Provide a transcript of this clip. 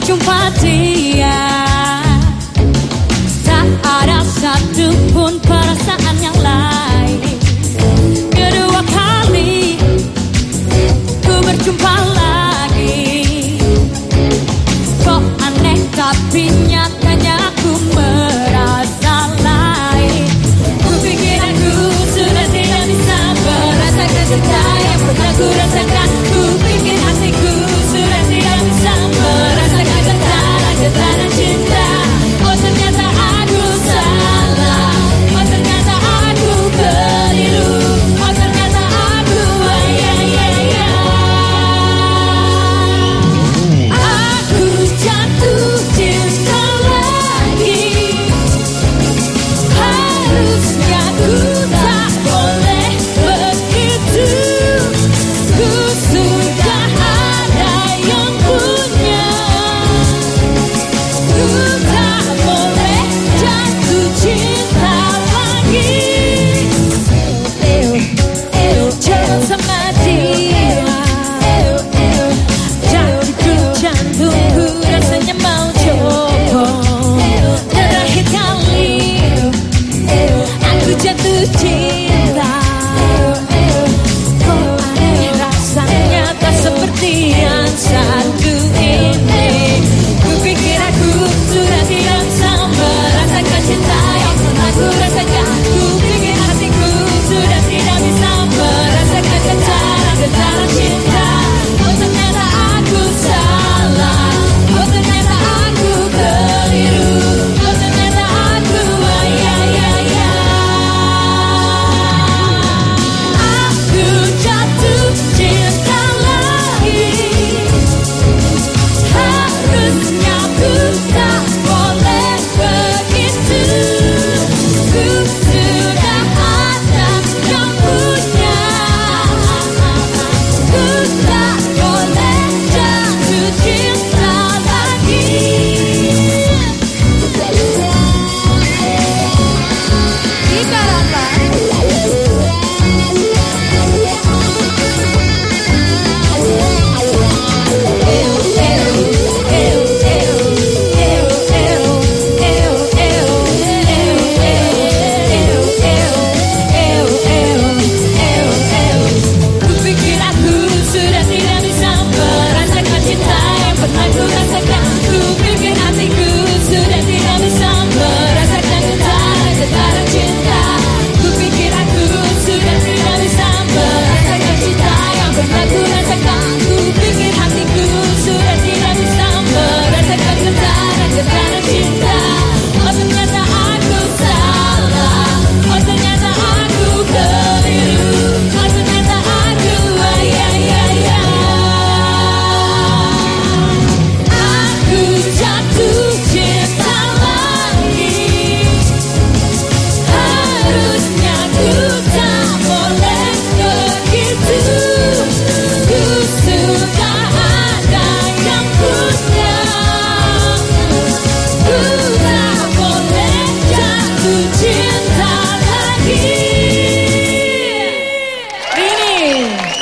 que um